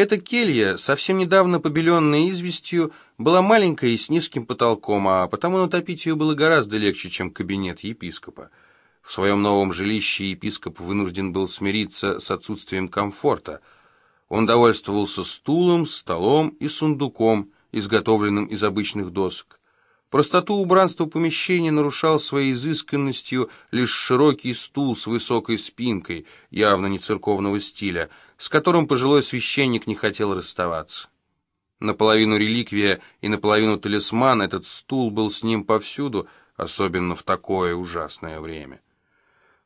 Эта келья, совсем недавно побеленная известью, была маленькая и с низким потолком, а потому натопить ее было гораздо легче, чем кабинет епископа. В своем новом жилище епископ вынужден был смириться с отсутствием комфорта. Он довольствовался стулом, столом и сундуком, изготовленным из обычных досок. Простоту убранства помещения нарушал своей изысканностью лишь широкий стул с высокой спинкой, явно не церковного стиля, с которым пожилой священник не хотел расставаться. Наполовину реликвия и наполовину талисман этот стул был с ним повсюду, особенно в такое ужасное время.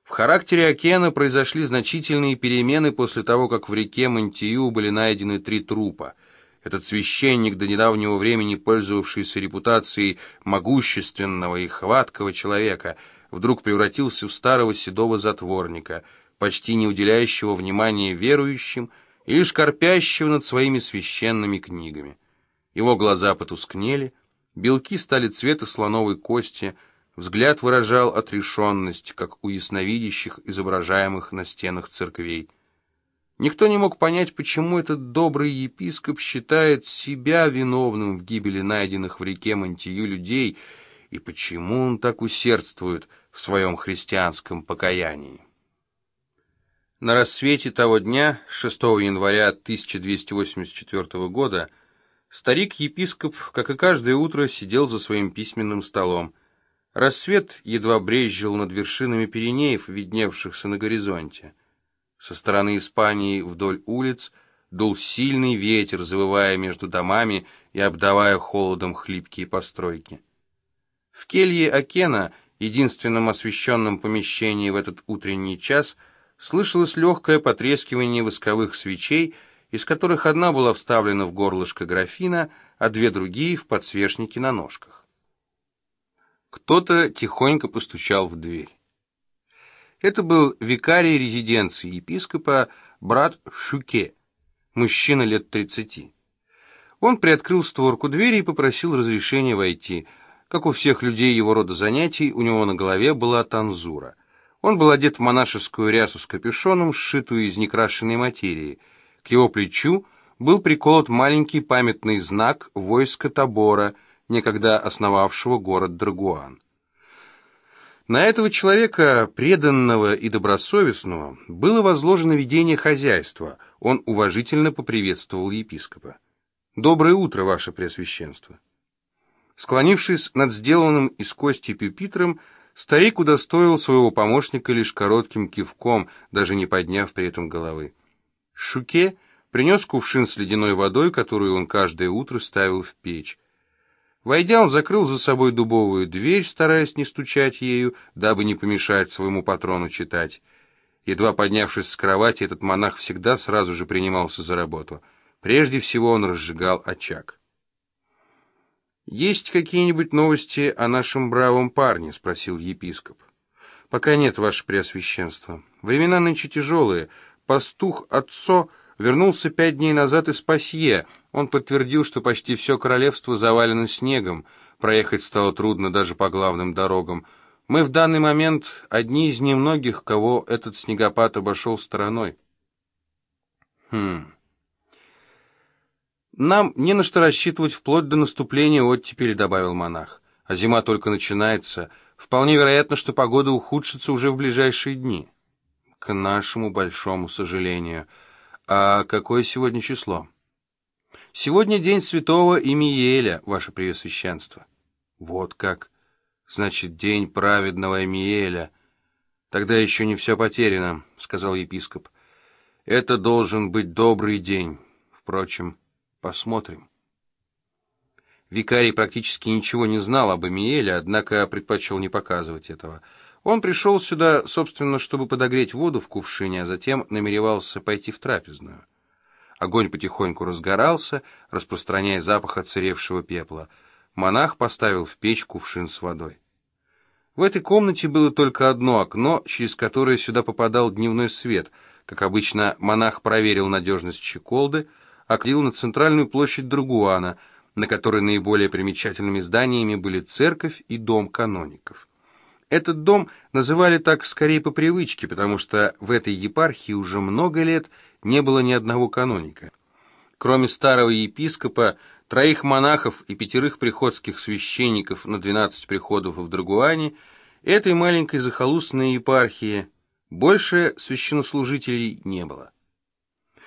В характере Окена произошли значительные перемены после того, как в реке Монтию были найдены три трупа. Этот священник, до недавнего времени пользовавшийся репутацией могущественного и хваткого человека, вдруг превратился в старого седого затворника — почти не уделяющего внимания верующим и лишь корпящего над своими священными книгами. Его глаза потускнели, белки стали цвета слоновой кости, взгляд выражал отрешенность, как у ясновидящих, изображаемых на стенах церквей. Никто не мог понять, почему этот добрый епископ считает себя виновным в гибели найденных в реке Мантию людей, и почему он так усердствует в своем христианском покаянии. На рассвете того дня, 6 января 1284 года, старик-епископ, как и каждое утро, сидел за своим письменным столом. Рассвет едва брезжил над вершинами Пиренеев, видневшихся на горизонте. Со стороны Испании вдоль улиц дул сильный ветер, завывая между домами и обдавая холодом хлипкие постройки. В келье Акена, единственном освещенном помещении в этот утренний час, — слышалось легкое потрескивание восковых свечей, из которых одна была вставлена в горлышко графина, а две другие в подсвечники на ножках. Кто-то тихонько постучал в дверь. Это был викарий резиденции епископа брат Шуке, мужчина лет тридцати. Он приоткрыл створку двери и попросил разрешения войти. Как у всех людей его рода занятий, у него на голове была танзура — он был одет в монашескую рясу с капюшоном, сшитую из некрашенной материи. К его плечу был приколот маленький памятный знак войска Табора, некогда основавшего город Драгуан. На этого человека, преданного и добросовестного, было возложено ведение хозяйства. Он уважительно поприветствовал епископа. «Доброе утро, ваше Преосвященство!» Склонившись над сделанным из кости пюпитром, Старик удостоил своего помощника лишь коротким кивком, даже не подняв при этом головы. Шуке принес кувшин с ледяной водой, которую он каждое утро ставил в печь. Войдя, он закрыл за собой дубовую дверь, стараясь не стучать ею, дабы не помешать своему патрону читать. Едва поднявшись с кровати, этот монах всегда сразу же принимался за работу. Прежде всего он разжигал очаг. «Есть какие-нибудь новости о нашем бравом парне?» — спросил епископ. «Пока нет, ваше преосвященство. Времена нынче тяжелые. Пастух Отцо вернулся пять дней назад из Пасье. Он подтвердил, что почти все королевство завалено снегом. Проехать стало трудно даже по главным дорогам. Мы в данный момент одни из немногих, кого этот снегопад обошел стороной». «Хм...» «Нам не на что рассчитывать вплоть до наступления оттепели», — добавил монах. «А зима только начинается. Вполне вероятно, что погода ухудшится уже в ближайшие дни». «К нашему большому сожалению. А какое сегодня число?» «Сегодня день святого Имиеля, ваше Преосвященство». «Вот как. Значит, день праведного Имиеля. Тогда еще не все потеряно», — сказал епископ. «Это должен быть добрый день. Впрочем...» Посмотрим. Викарий практически ничего не знал об Амиеле, однако предпочел не показывать этого. Он пришел сюда, собственно, чтобы подогреть воду в кувшине, а затем намеревался пойти в трапезную. Огонь потихоньку разгорался, распространяя запах отсыревшего пепла. Монах поставил в печь кувшин с водой. В этой комнате было только одно окно, через которое сюда попадал дневной свет. Как обычно, монах проверил надежность щеколды, окрил на центральную площадь Другуана, на которой наиболее примечательными зданиями были церковь и дом каноников. Этот дом называли так скорее по привычке, потому что в этой епархии уже много лет не было ни одного каноника. Кроме старого епископа, троих монахов и пятерых приходских священников на 12 приходов в Драгуане, этой маленькой захолустной епархии больше священнослужителей не было.